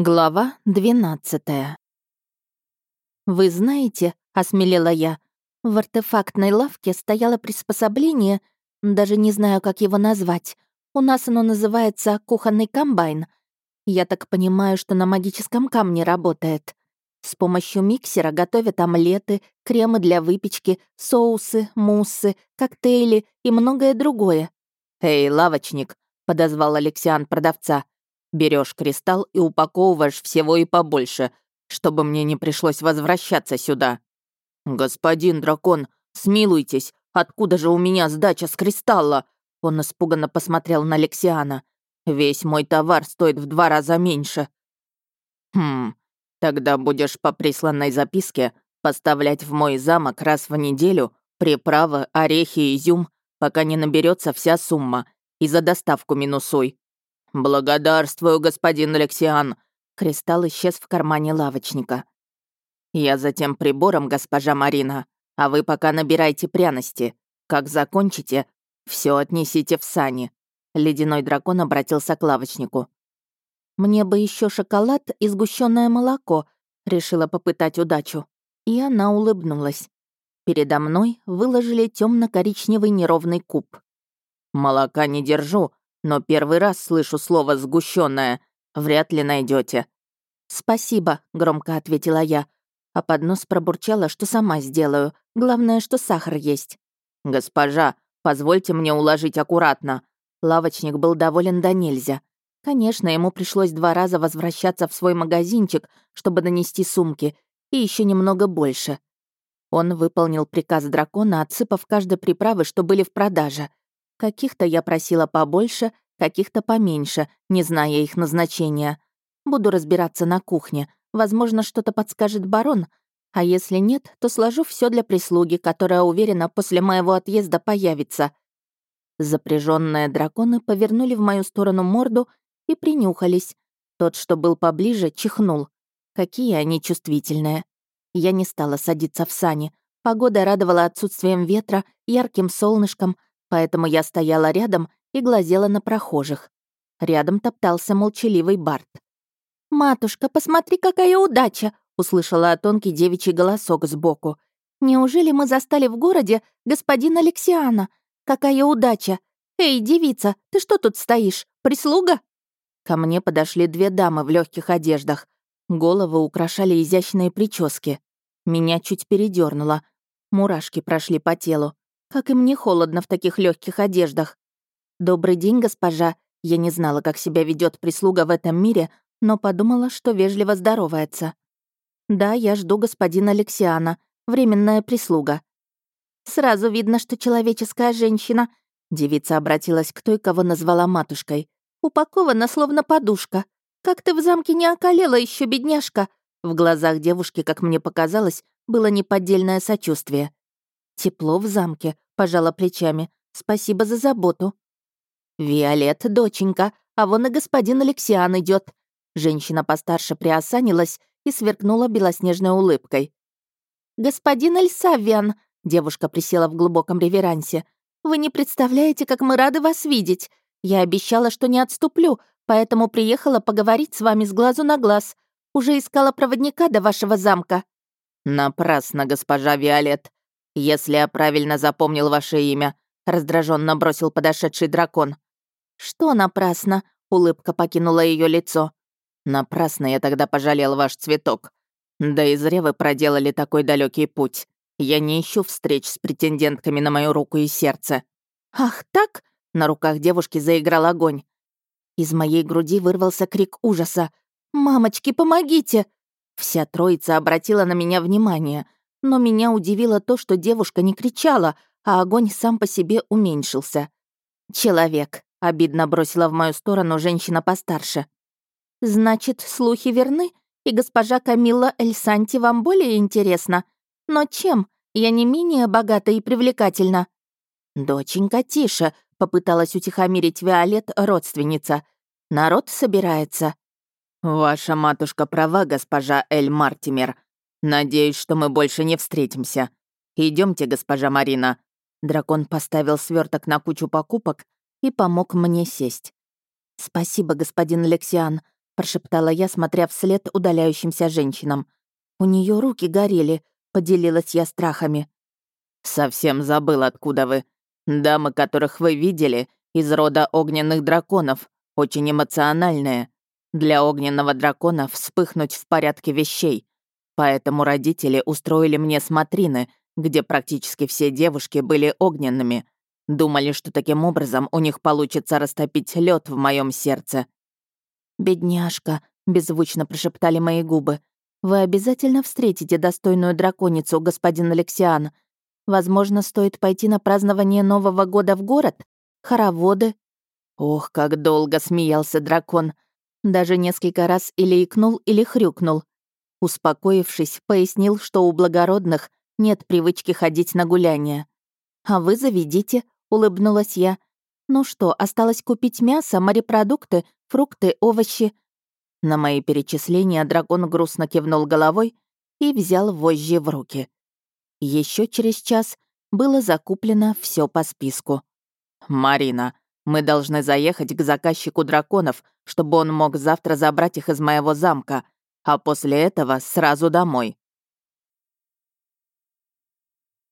Глава 12 «Вы знаете», — осмелела я, — «в артефактной лавке стояло приспособление, даже не знаю, как его назвать. У нас оно называется кухонный комбайн. Я так понимаю, что на магическом камне работает. С помощью миксера готовят омлеты, кремы для выпечки, соусы, муссы, коктейли и многое другое». «Эй, лавочник», — подозвал Алексиан продавца, — Берешь кристалл и упаковываешь всего и побольше, чтобы мне не пришлось возвращаться сюда. Господин дракон, смилуйтесь, откуда же у меня сдача с кристалла? Он испуганно посмотрел на Алексиана. Весь мой товар стоит в два раза меньше. Хм, тогда будешь по присланной записке поставлять в мой замок раз в неделю приправы, орехи и изюм, пока не наберется вся сумма, и за доставку минусуй. «Благодарствую, господин Алексиан!» Кристалл исчез в кармане лавочника. «Я за тем прибором, госпожа Марина, а вы пока набирайте пряности. Как закончите, все отнесите в сани». Ледяной дракон обратился к лавочнику. «Мне бы еще шоколад и сгущенное молоко», — решила попытать удачу. И она улыбнулась. Передо мной выложили темно коричневый неровный куб. «Молока не держу, но первый раз слышу слово «сгущенное». Вряд ли найдете. «Спасибо», — громко ответила я. А под нос пробурчала, что сама сделаю. Главное, что сахар есть. «Госпожа, позвольте мне уложить аккуратно». Лавочник был доволен до нельзя. Конечно, ему пришлось два раза возвращаться в свой магазинчик, чтобы донести сумки, и еще немного больше. Он выполнил приказ дракона, отсыпав каждой приправы, что были в продаже — Каких-то я просила побольше, каких-то поменьше, не зная их назначения. Буду разбираться на кухне. Возможно, что-то подскажет барон. А если нет, то сложу все для прислуги, которая, уверена, после моего отъезда появится. Запряженные драконы повернули в мою сторону морду и принюхались. Тот, что был поближе, чихнул. Какие они чувствительные. Я не стала садиться в сани. Погода радовала отсутствием ветра, ярким солнышком — поэтому я стояла рядом и глазела на прохожих. Рядом топтался молчаливый Барт. «Матушка, посмотри, какая удача!» — услышала тонкий девичий голосок сбоку. «Неужели мы застали в городе господина Алексиана? Какая удача! Эй, девица, ты что тут стоишь? Прислуга?» Ко мне подошли две дамы в легких одеждах. Головы украшали изящные прически. Меня чуть передернуло. Мурашки прошли по телу. Как им не холодно в таких легких одеждах. «Добрый день, госпожа». Я не знала, как себя ведет прислуга в этом мире, но подумала, что вежливо здоровается. «Да, я жду господина Алексиана, временная прислуга». «Сразу видно, что человеческая женщина», — девица обратилась к той, кого назвала матушкой. «Упакована, словно подушка. Как ты в замке не околела еще, бедняжка?» В глазах девушки, как мне показалось, было неподдельное сочувствие. «Тепло в замке», — пожала плечами. «Спасибо за заботу». «Виолет, доченька, а вон и господин Алексиан идет. Женщина постарше приосанилась и сверкнула белоснежной улыбкой. «Господин Эльсавиан», — девушка присела в глубоком реверансе, «вы не представляете, как мы рады вас видеть. Я обещала, что не отступлю, поэтому приехала поговорить с вами с глазу на глаз. Уже искала проводника до вашего замка». «Напрасно, госпожа Виолет», «Если я правильно запомнил ваше имя», — раздраженно бросил подошедший дракон. «Что напрасно?» — улыбка покинула ее лицо. «Напрасно я тогда пожалел ваш цветок. Да и зря вы проделали такой далекий путь. Я не ищу встреч с претендентками на мою руку и сердце». «Ах так?» — на руках девушки заиграл огонь. Из моей груди вырвался крик ужаса. «Мамочки, помогите!» Вся троица обратила на меня внимание — но меня удивило то, что девушка не кричала, а огонь сам по себе уменьшился. «Человек», — обидно бросила в мою сторону женщина постарше. «Значит, слухи верны, и госпожа Камилла Эльсанти вам более интересна. Но чем? Я не менее богата и привлекательна». «Доченька, тише», — попыталась утихомирить Виолет родственница. «Народ собирается». «Ваша матушка права, госпожа Эль Мартимер», «Надеюсь, что мы больше не встретимся. Идемте, госпожа Марина». Дракон поставил сверток на кучу покупок и помог мне сесть. «Спасибо, господин Алексиан. — прошептала я, смотря вслед удаляющимся женщинам. «У нее руки горели», — поделилась я страхами. «Совсем забыл, откуда вы. Дамы, которых вы видели, из рода огненных драконов, очень эмоциональные. Для огненного дракона вспыхнуть в порядке вещей. Поэтому родители устроили мне смотрины, где практически все девушки были огненными. Думали, что таким образом у них получится растопить лед в моем сердце. «Бедняжка», — беззвучно прошептали мои губы, «вы обязательно встретите достойную драконицу, господин Алексиан. Возможно, стоит пойти на празднование Нового года в город? Хороводы?» Ох, как долго смеялся дракон. Даже несколько раз или икнул, или хрюкнул. Успокоившись, пояснил, что у благородных нет привычки ходить на гуляния. «А вы заведите», — улыбнулась я. «Ну что, осталось купить мясо, морепродукты, фрукты, овощи?» На мои перечисления дракон грустно кивнул головой и взял вожжи в руки. Еще через час было закуплено все по списку. «Марина, мы должны заехать к заказчику драконов, чтобы он мог завтра забрать их из моего замка», а после этого сразу домой.